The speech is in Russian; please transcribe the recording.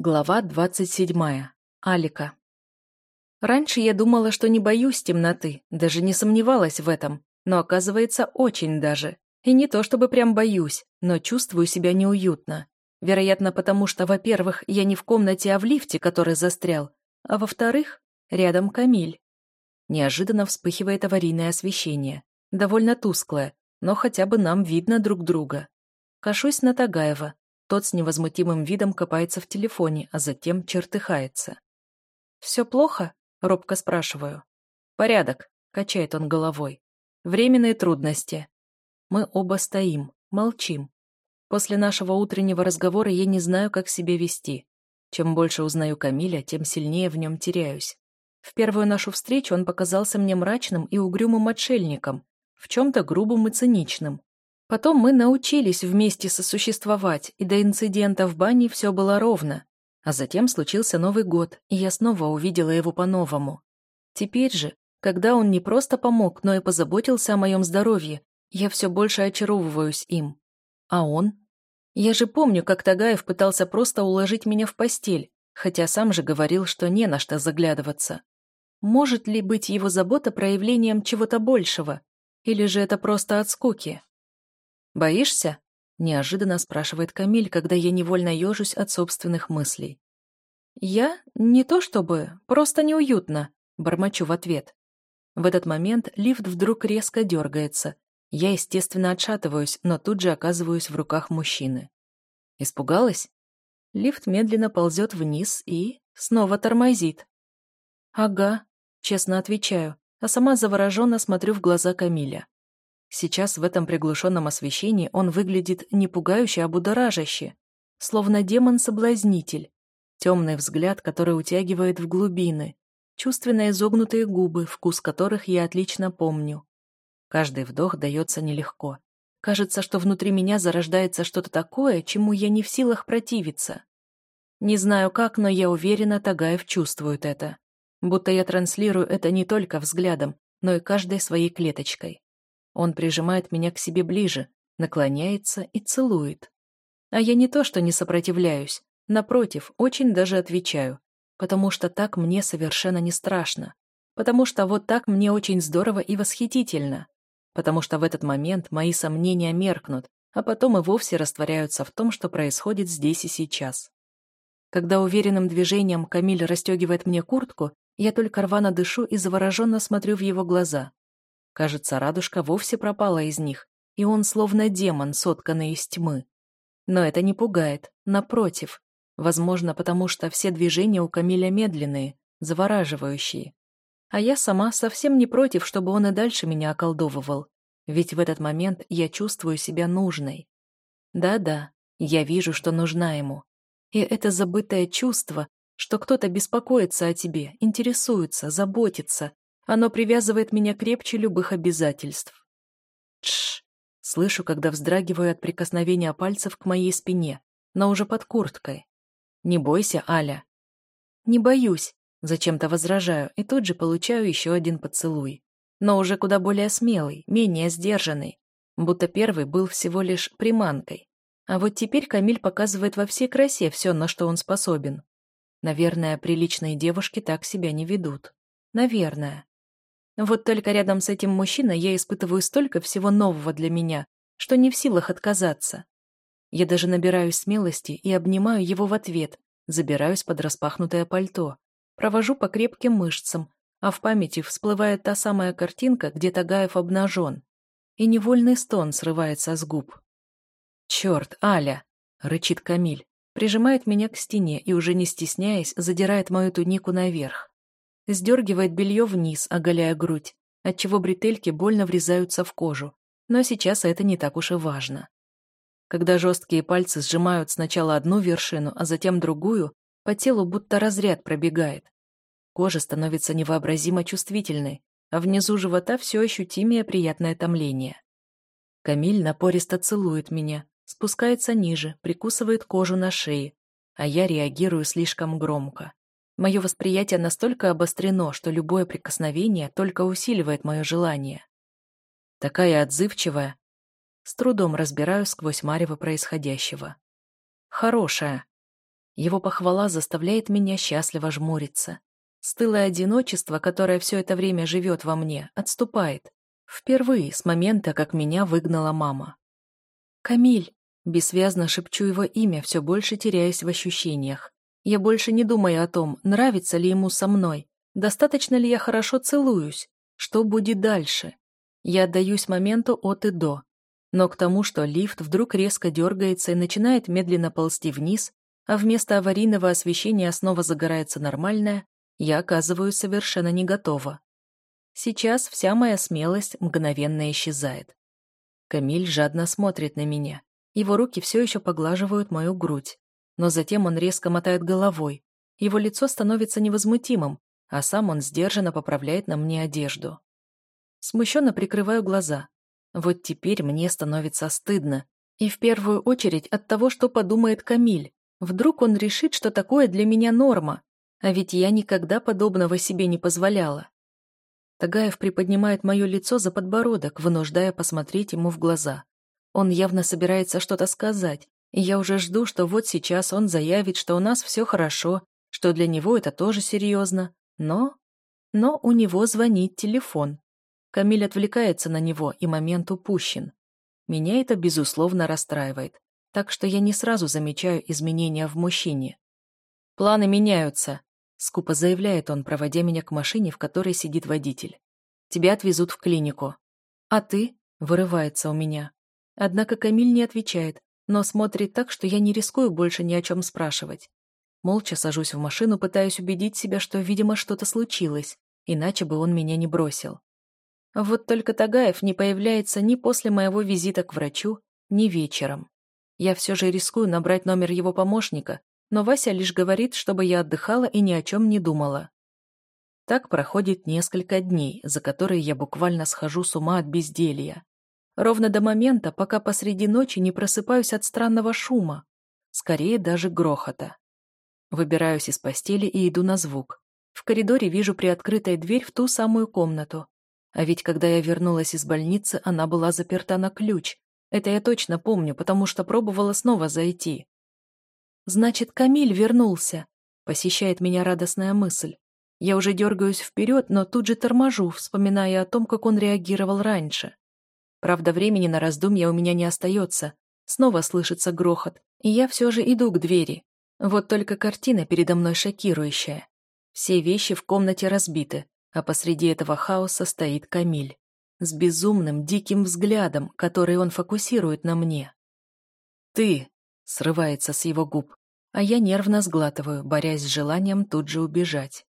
Глава 27. Алика. Раньше я думала, что не боюсь темноты, даже не сомневалась в этом, но оказывается, очень даже. И не то чтобы прям боюсь, но чувствую себя неуютно. Вероятно, потому что, во-первых, я не в комнате, а в лифте, который застрял, а во-вторых, рядом Камиль. Неожиданно вспыхивает аварийное освещение. Довольно тусклое, но хотя бы нам видно друг друга. Кашусь на Тагаева, тот с невозмутимым видом копается в телефоне, а затем чертыхается. «Все плохо?» — робко спрашиваю. «Порядок», — качает он головой. «Временные трудности». Мы оба стоим, молчим. После нашего утреннего разговора я не знаю, как себя вести. Чем больше узнаю Камиля, тем сильнее в нем теряюсь. В первую нашу встречу он показался мне мрачным и угрюмым отшельником, в чем-то грубым и циничным. Потом мы научились вместе сосуществовать, и до инцидента в бане все было ровно. А затем случился Новый год, и я снова увидела его по-новому. Теперь же, когда он не просто помог, но и позаботился о моем здоровье, я все больше очаровываюсь им. А он? Я же помню, как Тагаев пытался просто уложить меня в постель, хотя сам же говорил, что не на что заглядываться. Может ли быть его забота проявлением чего-то большего? Или же это просто от скуки? «Боишься?» — неожиданно спрашивает Камиль, когда я невольно ежусь от собственных мыслей. «Я? Не то чтобы, просто неуютно», — бормочу в ответ. В этот момент лифт вдруг резко дергается. Я, естественно, отшатываюсь, но тут же оказываюсь в руках мужчины. Испугалась? Лифт медленно ползет вниз и снова тормозит. «Ага», — честно отвечаю, а сама завороженно смотрю в глаза Камиля. Сейчас в этом приглушенном освещении он выглядит не пугающе, а будоражаще, словно демон-соблазнитель. Темный взгляд, который утягивает в глубины, чувственно изогнутые губы, вкус которых я отлично помню. Каждый вдох дается нелегко. Кажется, что внутри меня зарождается что-то такое, чему я не в силах противиться. Не знаю как, но я уверена, Тагаев чувствует это. Будто я транслирую это не только взглядом, но и каждой своей клеточкой. Он прижимает меня к себе ближе, наклоняется и целует. А я не то что не сопротивляюсь, напротив, очень даже отвечаю, потому что так мне совершенно не страшно, потому что вот так мне очень здорово и восхитительно, потому что в этот момент мои сомнения меркнут, а потом и вовсе растворяются в том, что происходит здесь и сейчас. Когда уверенным движением Камиль расстегивает мне куртку, я только рвано дышу и завороженно смотрю в его глаза. Кажется, радужка вовсе пропала из них, и он словно демон, сотканный из тьмы. Но это не пугает, напротив. Возможно, потому что все движения у Камиля медленные, завораживающие. А я сама совсем не против, чтобы он и дальше меня околдовывал. Ведь в этот момент я чувствую себя нужной. Да-да, я вижу, что нужна ему. И это забытое чувство, что кто-то беспокоится о тебе, интересуется, заботится, оно привязывает меня крепче любых обязательств. Тш! Слышу, когда вздрагиваю от прикосновения пальцев к моей спине, но уже под курткой. Не бойся, Аля. Не боюсь. Зачем-то возражаю и тут же получаю еще один поцелуй. Но уже куда более смелый, менее сдержанный. Будто первый был всего лишь приманкой. А вот теперь Камиль показывает во всей красе все, на что он способен. Наверное, приличные девушки так себя не ведут. Наверное. Вот только рядом с этим мужчиной я испытываю столько всего нового для меня, что не в силах отказаться. Я даже набираюсь смелости и обнимаю его в ответ, забираюсь под распахнутое пальто, провожу по крепким мышцам, а в памяти всплывает та самая картинка, где Тагаев обнажен, и невольный стон срывается с губ. «Черт, Аля!» — рычит Камиль, прижимает меня к стене и, уже не стесняясь, задирает мою тунику наверх. Сдергивает белье вниз, оголяя грудь, отчего бретельки больно врезаются в кожу. Но сейчас это не так уж и важно. Когда жесткие пальцы сжимают сначала одну вершину, а затем другую, по телу будто разряд пробегает. Кожа становится невообразимо чувствительной, а внизу живота все ощутимее приятное томление. Камиль напористо целует меня, спускается ниже, прикусывает кожу на шее, а я реагирую слишком громко. Мое восприятие настолько обострено, что любое прикосновение только усиливает мое желание. Такая отзывчивая. С трудом разбираю сквозь марево происходящего. Хорошая. Его похвала заставляет меня счастливо жмуриться. Стылое одиночество, которое все это время живет во мне, отступает. Впервые с момента, как меня выгнала мама. «Камиль!» – бессвязно шепчу его имя, все больше теряясь в ощущениях. Я больше не думаю о том, нравится ли ему со мной, достаточно ли я хорошо целуюсь, что будет дальше. Я отдаюсь моменту от и до. Но к тому, что лифт вдруг резко дергается и начинает медленно ползти вниз, а вместо аварийного освещения снова загорается нормальное, я оказываюсь совершенно не готова. Сейчас вся моя смелость мгновенно исчезает. Камиль жадно смотрит на меня. Его руки все еще поглаживают мою грудь. Но затем он резко мотает головой. Его лицо становится невозмутимым, а сам он сдержанно поправляет на мне одежду. Смущенно прикрываю глаза. Вот теперь мне становится стыдно. И в первую очередь от того, что подумает Камиль. Вдруг он решит, что такое для меня норма. А ведь я никогда подобного себе не позволяла. Тагаев приподнимает мое лицо за подбородок, вынуждая посмотреть ему в глаза. Он явно собирается что-то сказать, и я уже жду, что вот сейчас он заявит, что у нас все хорошо, что для него это тоже серьезно. Но... Но у него звонит телефон. Камиль отвлекается на него, и момент упущен. Меня это, безусловно, расстраивает, так что я не сразу замечаю изменения в мужчине. «Планы меняются», Скупо заявляет он, проводя меня к машине, в которой сидит водитель. «Тебя отвезут в клинику». «А ты?» — вырывается у меня. Однако Камиль не отвечает, но смотрит так, что я не рискую больше ни о чем спрашивать. Молча сажусь в машину, пытаясь убедить себя, что, видимо, что-то случилось, иначе бы он меня не бросил. Вот только Тагаев не появляется ни после моего визита к врачу, ни вечером. Я все же рискую набрать номер его помощника, но Вася лишь говорит, чтобы я отдыхала и ни о чем не думала. Так проходит несколько дней, за которые я буквально схожу с ума от безделья. Ровно до момента, пока посреди ночи не просыпаюсь от странного шума, скорее даже грохота. Выбираюсь из постели и иду на звук. В коридоре вижу приоткрытая дверь в ту самую комнату. А ведь когда я вернулась из больницы, она была заперта на ключ. Это я точно помню, потому что пробовала снова зайти. Значит, Камиль вернулся. Посещает меня радостная мысль. Я уже дергаюсь вперед, но тут же торможу, вспоминая о том, как он реагировал раньше. Правда, времени на раздумья у меня не остается. Снова слышится грохот, и я все же иду к двери. Вот только картина передо мной шокирующая. Все вещи в комнате разбиты, а посреди этого хаоса стоит Камиль. С безумным, диким взглядом, который он фокусирует на мне. «Ты!» — срывается с его губ а я нервно сглатываю, борясь с желанием тут же убежать.